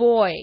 boy.